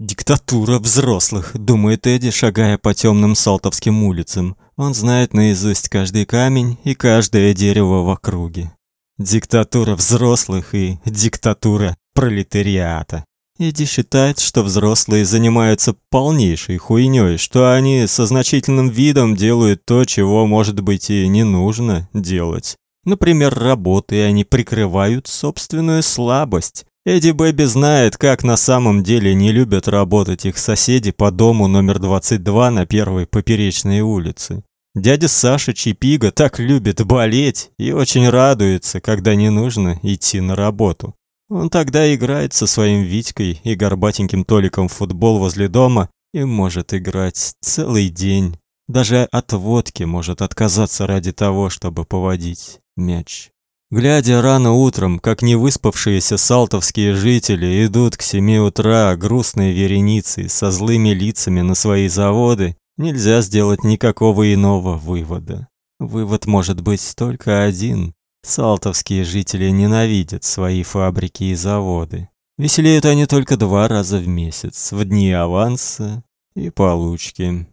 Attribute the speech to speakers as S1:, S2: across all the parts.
S1: Диктатура взрослых, думает Эдди, шагая по темным салтовским улицам. Он знает наизусть каждый камень и каждое дерево в округе. Диктатура взрослых и диктатура пролетариата. Эдди считает, что взрослые занимаются полнейшей хуйней, что они со значительным видом делают то, чего, может быть, и не нужно делать. Например, работы они прикрывают собственную слабость. Эдди Бэби знает, как на самом деле не любят работать их соседи по дому номер 22 на первой поперечной улице. Дядя Саша Чипига так любит болеть и очень радуется, когда не нужно идти на работу. Он тогда играет со своим Витькой и горбатеньким Толиком в футбол возле дома и может играть целый день. Даже от водки может отказаться ради того, чтобы поводить мяч. Глядя рано утром, как невыспавшиеся салтовские жители идут к семи утра грустной вереницей со злыми лицами на свои заводы, нельзя сделать никакого иного вывода. Вывод может быть только один. Салтовские жители ненавидят свои фабрики и заводы. Веселеют они только два раза в месяц, в дни аванса и получки.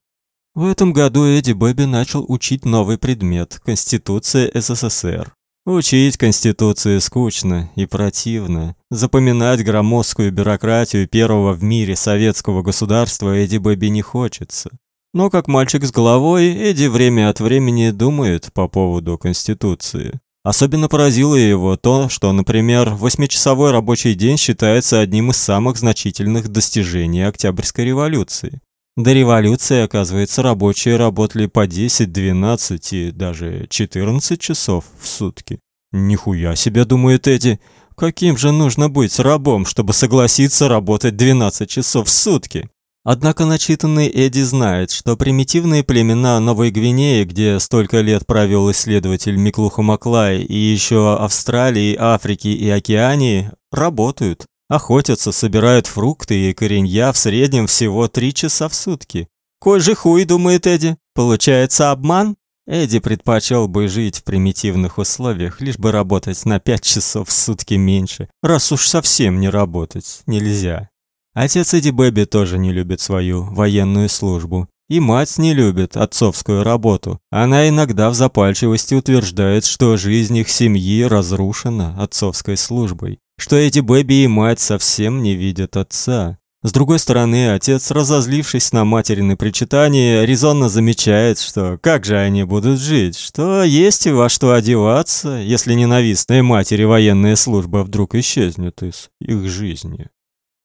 S1: В этом году Эдди Бэби начал учить новый предмет Конституция СССР. Учить Конституцию скучно и противно. Запоминать громоздкую бюрократию первого в мире советского государства Эдди Бэби не хочется. Но как мальчик с головой, Эдди время от времени думает по поводу Конституции. Особенно поразило его то, что, например, восьмичасовой рабочий день считается одним из самых значительных достижений Октябрьской революции. До революции, оказывается, рабочие работали по 10, 12 и даже 14 часов в сутки. Нихуя себе, думает Эдди. Каким же нужно быть рабом, чтобы согласиться работать 12 часов в сутки? Однако начитанный Эдди знает, что примитивные племена Новой Гвинеи, где столько лет провел исследователь Миклуха Маклай, и еще Австралии, Африки и Океании, работают. Охотятся, собирают фрукты и коренья в среднем всего три часа в сутки. Кой же хуй, думает Эдди. Получается обман? Эдди предпочел бы жить в примитивных условиях, лишь бы работать на пять часов в сутки меньше, раз уж совсем не работать нельзя. Отец Эдди Бэби тоже не любит свою военную службу. И мать не любит отцовскую работу. Она иногда в запальчивости утверждает, что жизнь их семьи разрушена отцовской службой что эти Бэби и мать совсем не видят отца. С другой стороны, отец, разозлившись на материны причитания, резонно замечает, что как же они будут жить, что есть и во что одеваться, если ненавистная матери военная служба вдруг исчезнет из их жизни.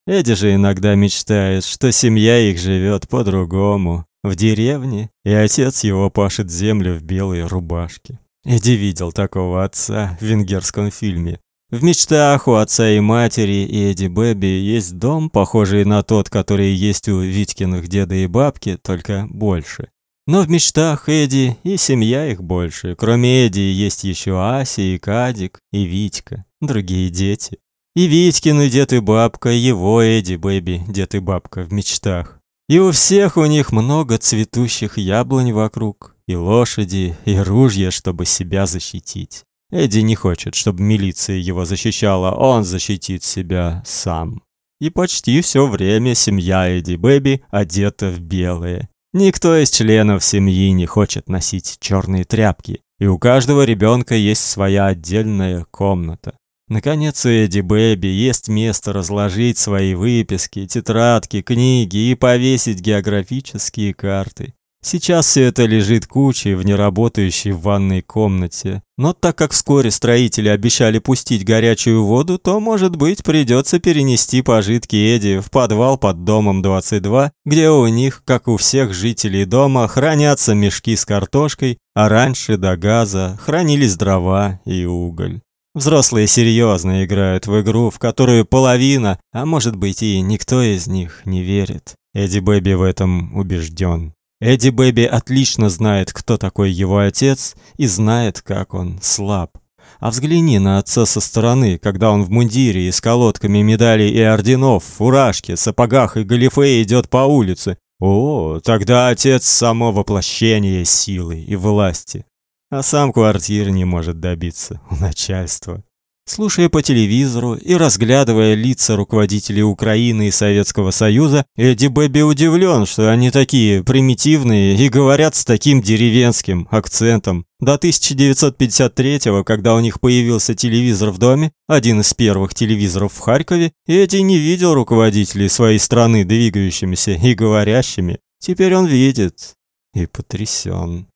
S1: Эдди же иногда мечтает, что семья их живет по-другому, в деревне, и отец его пашет землю в белой рубашке. Эдди видел такого отца в венгерском фильме в мечтах у отца и матери и Эдди Бэби есть дом, похожий на тот, который есть у Витькиных деда и бабки, только больше. Но в мечтах Эдди и семья их больше. Кроме Эдди есть еще Ася и Кадик и Витька, другие дети. И Витькин дед и бабка, его Эдди Бэби, дед и бабка в мечтах. И у всех у них много цветущих яблонь вокруг, и лошади, и ружья, чтобы себя защитить. Эдди не хочет, чтобы милиция его защищала, он защитит себя сам. И почти все время семья Эдди Бэби одета в белое. Никто из членов семьи не хочет носить черные тряпки, и у каждого ребенка есть своя отдельная комната. Наконец, у Эдди Бэби есть место разложить свои выписки, тетрадки, книги и повесить географические карты. Сейчас все это лежит кучей в неработающей ванной комнате. Но так как вскоре строители обещали пустить горячую воду, то, может быть, придется перенести пожитки Эди в подвал под домом 22, где у них, как у всех жителей дома, хранятся мешки с картошкой, а раньше до газа хранились дрова и уголь. Взрослые серьезно играют в игру, в которую половина, а может быть и никто из них не верит. Эдди Бэби в этом убежден. Эдди Бэби отлично знает, кто такой его отец, и знает, как он слаб. А взгляни на отца со стороны, когда он в мундире и с колодками медалей и орденов, в фуражке, сапогах и галифе идет по улице. О, тогда отец само воплощение силы и власти. А сам квартир не может добиться у начальства. Слушая по телевизору и разглядывая лица руководителей Украины и Советского Союза, Эдди Бэби удивлен, что они такие примитивные и говорят с таким деревенским акцентом. До 1953-го, когда у них появился телевизор в доме, один из первых телевизоров в Харькове, Эдди не видел руководителей своей страны двигающимися и говорящими. Теперь он видит и потрясен.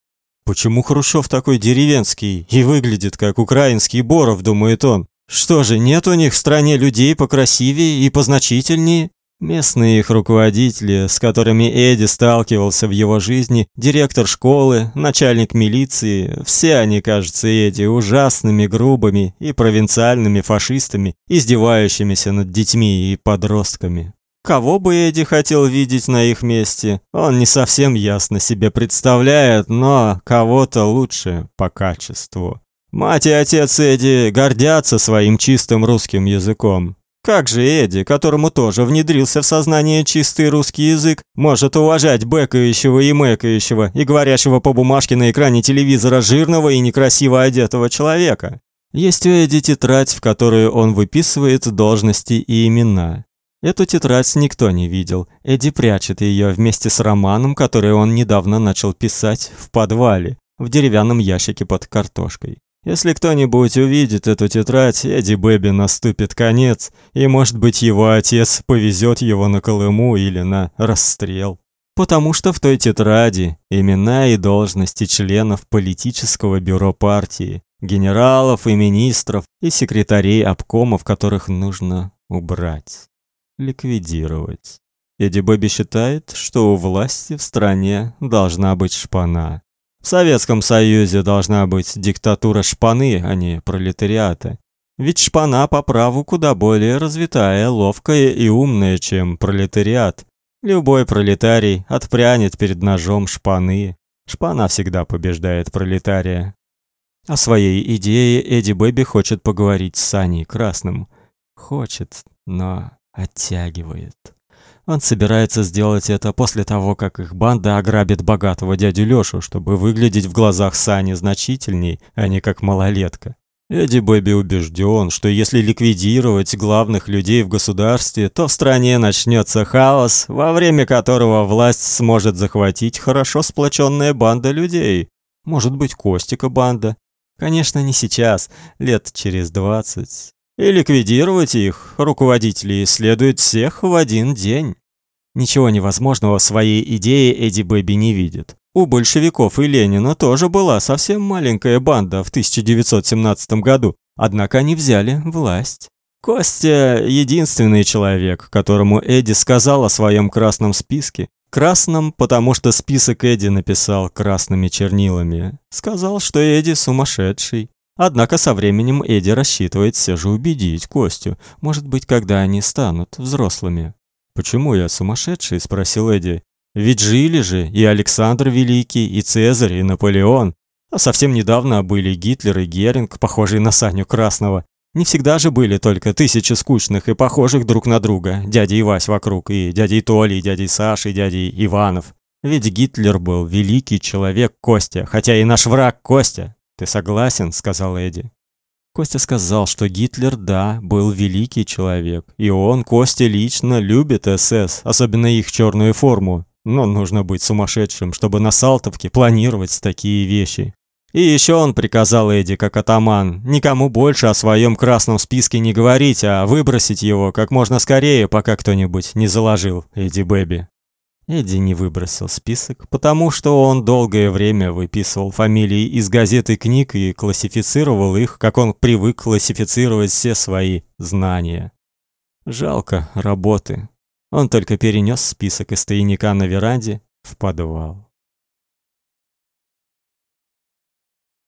S1: Почему Хрущев такой деревенский и выглядит как украинский Боров, думает он? Что же, нет у них в стране людей покрасивее и позначительнее? Местные их руководители, с которыми Эдди сталкивался в его жизни, директор школы, начальник милиции, все они, кажется, Эдди ужасными, грубыми и провинциальными фашистами, издевающимися над детьми и подростками. Кого бы Эдди хотел видеть на их месте, он не совсем ясно себе представляет, но кого-то лучше по качеству. Мать и отец Эдди гордятся своим чистым русским языком. Как же Эдди, которому тоже внедрился в сознание чистый русский язык, может уважать бэкающего и мэкающего и говорящего по бумажке на экране телевизора жирного и некрасиво одетого человека? Есть у Эдди тетрадь, в которую он выписывает должности и имена. Эту тетрадь никто не видел. Эдди прячет ее вместе с романом, который он недавно начал писать в подвале, в деревянном ящике под картошкой. Если кто-нибудь увидит эту тетрадь, Эдди Бэби наступит конец, и, может быть, его отец повезет его на Колыму или на расстрел. Потому что в той тетради имена и должности членов политического бюро партии, генералов и министров и секретарей обкомов, которых нужно убрать ликвидировать. Эдди Бэби считает, что у власти в стране должна быть шпана. В Советском Союзе должна быть диктатура шпаны, а не пролетариата. Ведь шпана по праву куда более развитая, ловкая и умная, чем пролетариат. Любой пролетарий отпрянет перед ножом шпаны. Шпана всегда побеждает пролетария. О своей идее Эдди Бэби хочет поговорить с Саней Красным. Хочет, но оттягивает. Он собирается сделать это после того, как их банда ограбит богатого дядю Лёшу, чтобы выглядеть в глазах Сани значительней, а не как малолетка. Эдди Бэби убежден, что если ликвидировать главных людей в государстве, то в стране начнется хаос, во время которого власть сможет захватить хорошо сплоченная банда людей. Может быть, Костика банда. Конечно, не сейчас, лет через двадцать и ликвидировать их, руководителей, следует всех в один день. Ничего невозможного в своей идее Эдди Бэби не видит. У большевиков и Ленина тоже была совсем маленькая банда в 1917 году, однако они взяли власть. Костя единственный человек, которому Эдди сказал о своем красном списке. Красном, потому что список Эдди написал красными чернилами. Сказал, что Эдди сумасшедший. Однако со временем Эдди рассчитывает все же убедить Костю, может быть, когда они станут взрослыми. «Почему я сумасшедший?» – спросил Эдди. «Ведь жили же и Александр Великий, и Цезарь, и Наполеон. А совсем недавно были Гитлер и Геринг, похожие на Саню Красного. Не всегда же были только тысячи скучных и похожих друг на друга, дядей Вась вокруг, и дядей Толи, и дядей Саши, и дядей Иванов. Ведь Гитлер был великий человек Костя, хотя и наш враг Костя. «Ты согласен?» – сказал Эдди. Костя сказал, что Гитлер, да, был великий человек, и он, Костя, лично любит СС, особенно их черную форму. Но нужно быть сумасшедшим, чтобы на Салтовке планировать такие вещи. И еще он приказал Эдди, как атаман, никому больше о своем красном списке не говорить, а выбросить его как можно скорее, пока кто-нибудь не заложил Эдди Бэби. Эдди не выбросил список, потому что он долгое время выписывал фамилии из газет и книг и классифицировал их, как он привык классифицировать все свои знания. Жалко работы. Он только перенес список из тайника на веранде в подвал.